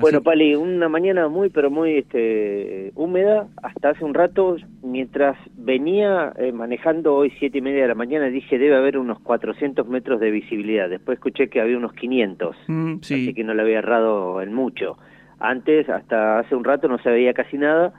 Bueno, Pali, una mañana muy, pero muy este, húmeda. Hasta hace un rato, mientras venía eh, manejando hoy siete y media de la mañana, dije debe haber unos 400 metros de visibilidad. Después escuché que había unos 500, Mm, sí. así que no le había errado en mucho. Antes, hasta hace un rato, no se veía casi nada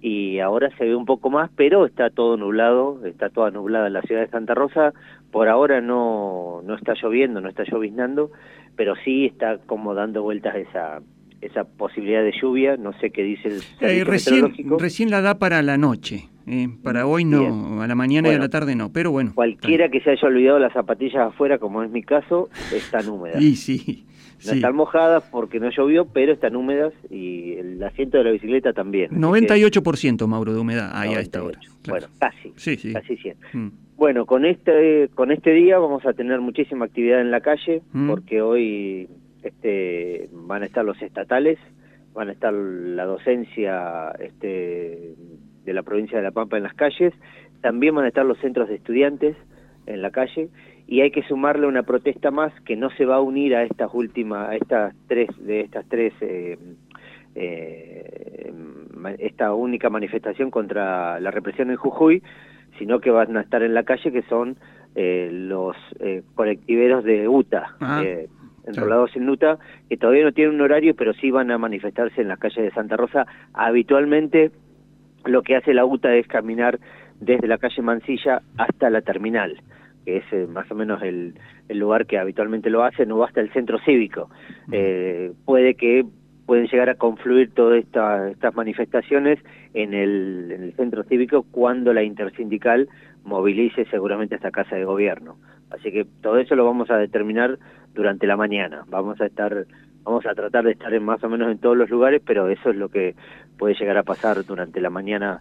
y ahora se ve un poco más, pero está todo nublado, está toda nublada en la ciudad de Santa Rosa. Por ahora no, no está lloviendo, no está lloviznando, pero sí está como dando vueltas esa esa posibilidad de lluvia, no sé qué dice el Eh, recién, la da para la noche. eh, para hoy no, Bien. a la mañana y a la tarde no, pero bueno. Cualquiera que se haya olvidado las zapatillas afuera, como es mi caso, están húmedas. Y sí, No sí. están mojadas porque no llovió, pero están húmedas y el asiento de la bicicleta también. así que 98% Mauro de humedad ahí a esta hora. 98. claro. Bueno, casi, Sí, sí. casi 100. Mm. Bueno, con este con este día vamos a tener muchísima actividad en la calle Mm. porque hoy este van a estar los estatales, van a estar la docencia este de la provincia de La Pampa en las calles, también van a estar los centros de estudiantes en la calle y hay que sumarle una protesta más que no se va a unir a estas últimas a estas tres de estas tres eh, eh, esta única manifestación contra la represión en Jujuy, sino que van a estar en la calle, que son eh, los eh, colectiveros de UTA, Ah, eh, enrolados en UTA, que todavía no tienen un horario, pero sí van a manifestarse en las calles de Santa Rosa. Habitualmente lo que hace la UTA es caminar desde la calle Mansilla hasta la terminal, que es eh, más o menos el, el lugar que habitualmente lo hacen, o hasta el centro cívico. Eh, puede que pueden llegar a confluir todas esta- estas manifestaciones en el, en el centro cívico cuando la intersindical movilice seguramente esta casa de gobierno. Así que todo eso lo vamos a determinar durante la mañana. Vamos a estar, vamos a tratar de estar en más o menos en todos los lugares, pero eso es lo que puede llegar a pasar durante la mañana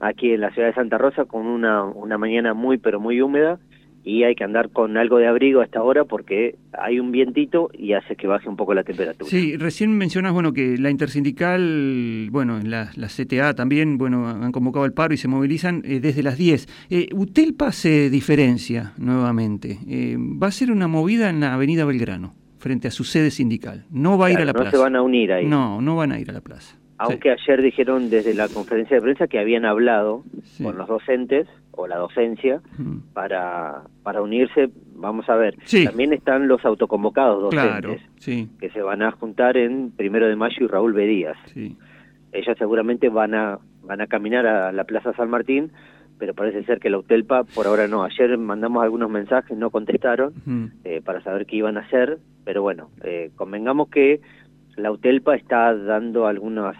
aquí en la ciudad de Santa Rosa con una, una mañana muy pero muy húmeda y hay que andar con algo de abrigo a esta hora porque hay un vientito y hace que baje un poco la temperatura. Sí, recién mencionas bueno que la intersindical, bueno, la, la CTA también, bueno, han convocado el paro y se movilizan eh, desde las 10. Eh, Utelpa se diferencia nuevamente. Eh, va a ser una movida en la Avenida Belgrano, frente a su sede sindical. No va a ir a la no plaza. se van a unir ahí. No, no van a ir a la plaza. Aunque ayer dijeron desde la conferencia de prensa que habían hablado Sí. con los docentes o la docencia Mm. para, para unirse, vamos a ver. Sí. También están los autoconvocados docentes que se van a juntar en Primero de Mayo y Raúl Bedías. sí. Ellos seguramente van a van a caminar a la Plaza San Martín, pero parece ser que la UTELPA por ahora no. Ayer mandamos algunos mensajes, no contestaron eh, para saber qué iban a hacer, pero bueno, eh, convengamos que la UTELPA está dando algunas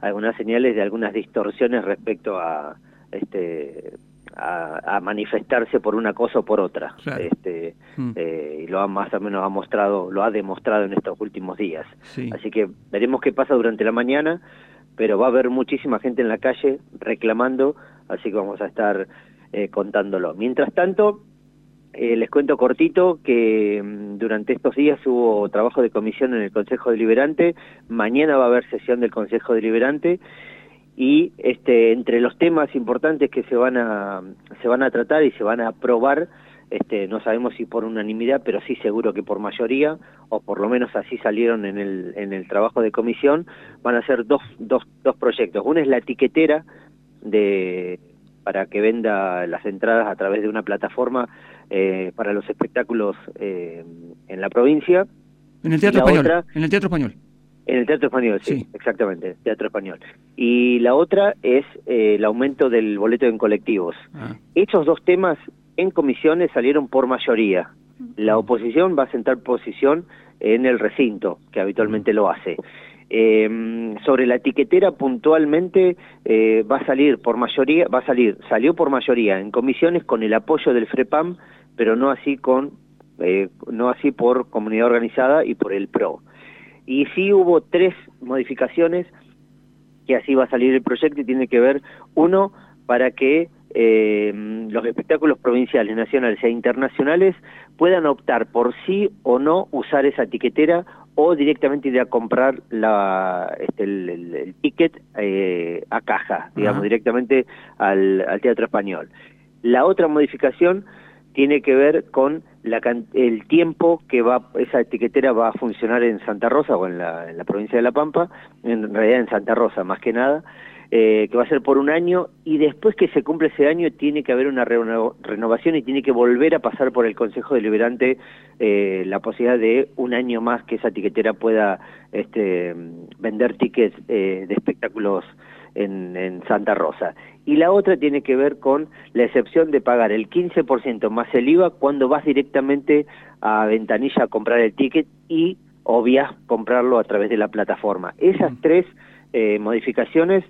algunas señales de algunas distorsiones respecto a este a, a manifestarse por una cosa o por otra. Claro. Este, Mm. eh, y lo ha más o menos ha mostrado, lo ha demostrado en estos últimos días. Sí. Así que veremos qué pasa durante la mañana, pero va a haber muchísima gente en la calle reclamando, así que vamos a estar eh, contándolo. Mientras tanto, eh, les cuento cortito que mm, durante estos días hubo trabajo de comisión en el Consejo Deliberante, mañana va a haber sesión del Consejo Deliberante. Y este entre los temas importantes que se van a se van a tratar y se van a aprobar este no sabemos si por unanimidad pero sí seguro que por mayoría o por lo menos así salieron en el en el trabajo de comisión van a ser dos dos dos proyectos. Uno es la etiquetera de para que venda las entradas a través de una plataforma eh, para los espectáculos eh, en la provincia En el Teatro la Español. otra- En el Teatro Español. en el Teatro Español, sí, Sí. exactamente, Teatro Español. Y la otra es eh, el aumento del boleto en colectivos. Ah, Esos dos temas en comisiones salieron por mayoría. La oposición va a sentar posición en el recinto, que habitualmente lo hace. Eh, sobre la etiquetera puntualmente eh, va a salir por mayoría, va a salir, salió por mayoría en comisiones con el apoyo del FREPAM, pero no así con, eh, no así por comunidad organizada y por el PRO. Y sí hubo tres modificaciones que así va a salir el proyecto y tiene que ver, uno, para que eh, los espectáculos provinciales, nacionales e internacionales puedan optar por sí o no usar esa etiquetera o directamente ir a comprar la, este, el, el- el ticket eh, a caja, digamos, directamente al, al Teatro Español. La otra modificación tiene que ver con el tiempo que va esa etiquetera va a funcionar en Santa Rosa o en la, la provincia de La Pampa, en realidad en Santa Rosa más que nada, eh, que va a ser por un año y después que se cumple ese año tiene que haber una renovación y tiene que volver a pasar por el Consejo Deliberante eh, la posibilidad de un año más que esa etiquetera pueda este, vender tickets eh, de espectáculos en, en, Santa Rosa. Y la otra tiene que ver con la excepción de pagar el 15% más el IVA cuando vas directamente a Ventanilla a comprar el ticket y obvias comprarlo a través de la plataforma. Esas tres eh, modificaciones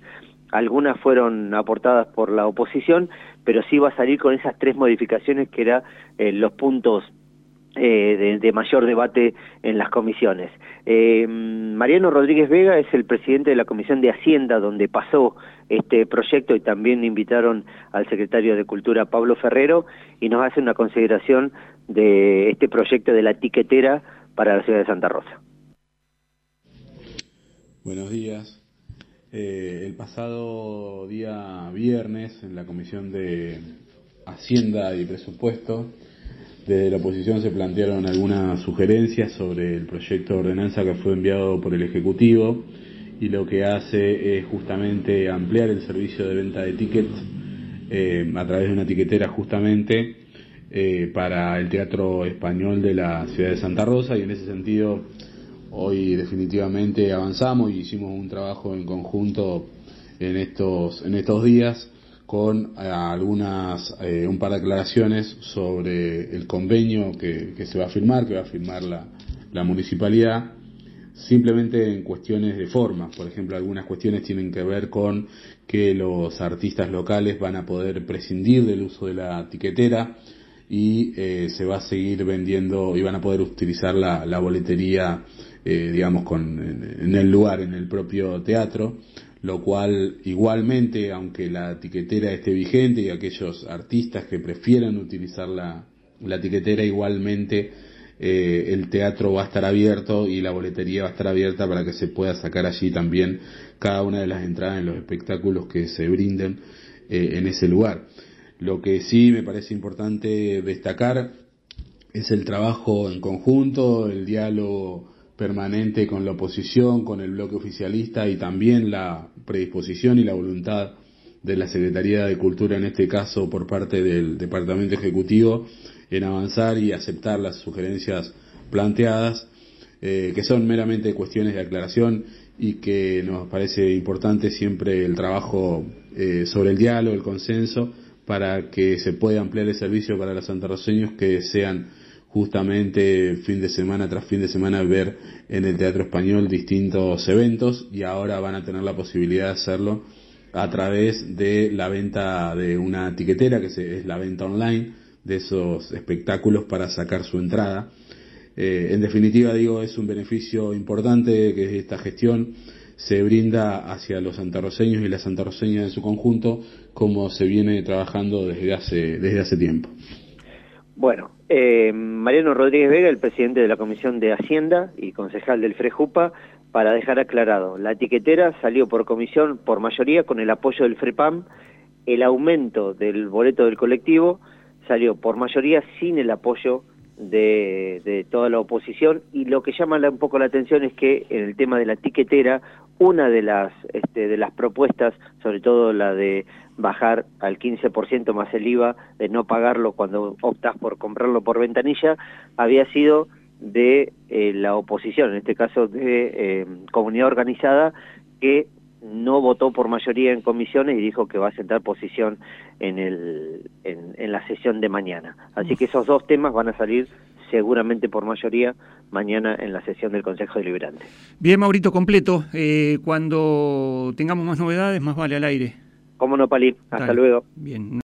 algunas fueron aportadas por la oposición, pero sí va a salir con esas tres modificaciones que eran eh, los puntos eh, de, mayor debate en las comisiones. Eh, Mariano Rodríguez Vega es el presidente de la Comisión de Hacienda, donde pasó este proyecto y también invitaron al secretario de Cultura, Pablo Ferrero, y nos hace una consideración de este proyecto de la tiquetera para la ciudad de Santa Rosa. Buenos días, eh, el pasado día viernes, en la Comisión de Hacienda y Presupuesto, desde la oposición se plantearon algunas sugerencias sobre el proyecto de ordenanza que fue enviado por el Ejecutivo y lo que hace es justamente ampliar el servicio de venta de tickets eh, a través de una etiquetera justamente eh, para el Teatro Español de la ciudad de Santa Rosa y en ese sentido Hoy definitivamente avanzamos y hicimos un trabajo en conjunto en estos, en estos días con eh, algunas, eh, un par de aclaraciones sobre el convenio que, se va a firmar, que va a firmar la, la municipalidad, simplemente en cuestiones de forma. Por ejemplo, algunas cuestiones tienen que ver con que los artistas locales van a poder prescindir del uso de la etiquetera y eh, se va a seguir vendiendo y van a poder utilizar la, la boletería eh, digamos, con, en, el lugar, en el propio teatro, lo cual igualmente, aunque la etiquetera esté vigente y aquellos artistas que prefieran utilizar la, la etiquetera, igualmente eh, el teatro va a estar abierto y la boletería va a estar abierta para que se pueda sacar allí también cada una de las entradas en los espectáculos que se brinden eh, en ese lugar. Lo que sí me parece importante destacar es el trabajo en conjunto, el diálogo permanente con la oposición, con el bloque oficialista y también la predisposición y la voluntad de la Secretaría de Cultura, en este caso por parte del Departamento Ejecutivo, en avanzar y aceptar las sugerencias planteadas, eh, que son meramente cuestiones de aclaración y que nos parece importante siempre el trabajo eh, sobre el diálogo, el consenso, para que se pueda ampliar el servicio para los santarroceños que sean justamente fin de semana tras fin de semana ver en el Teatro Español distintos eventos y ahora van a tener la posibilidad de hacerlo a través de la venta de una etiquetera, que es la venta online de esos espectáculos para sacar su entrada. Eh, en definitiva, digo, es un beneficio importante que esta gestión se brinda hacia los santarroceños y las santarroceñas en su conjunto, como se viene trabajando desde hace, desde hace tiempo. Bueno, eh, Mariano Rodríguez Vega, el presidente de la Comisión de Hacienda y concejal del FREJUPA, para dejar aclarado, la etiquetera salió por comisión por mayoría con el apoyo del FREPAM, el aumento del boleto del colectivo salió por mayoría sin el apoyo de, toda la oposición. Y lo que llama un poco la atención es que en el tema de la etiquetera una de las este, de las propuestas, sobre todo la de bajar al 15% más el IVA, de no pagarlo cuando optas por comprarlo por ventanilla, había sido de eh, la oposición, en este caso de eh, comunidad organizada, que no votó por mayoría en comisiones y dijo que va a sentar posición en, el, en, la sesión de mañana. Así que esos dos temas van a salir seguramente por mayoría mañana en la sesión del Consejo Deliberante. Bien, Maurito, completo. Eh, cuando tengamos más novedades, más vale al aire. Cómo no, Palí. Hasta luego. Bien.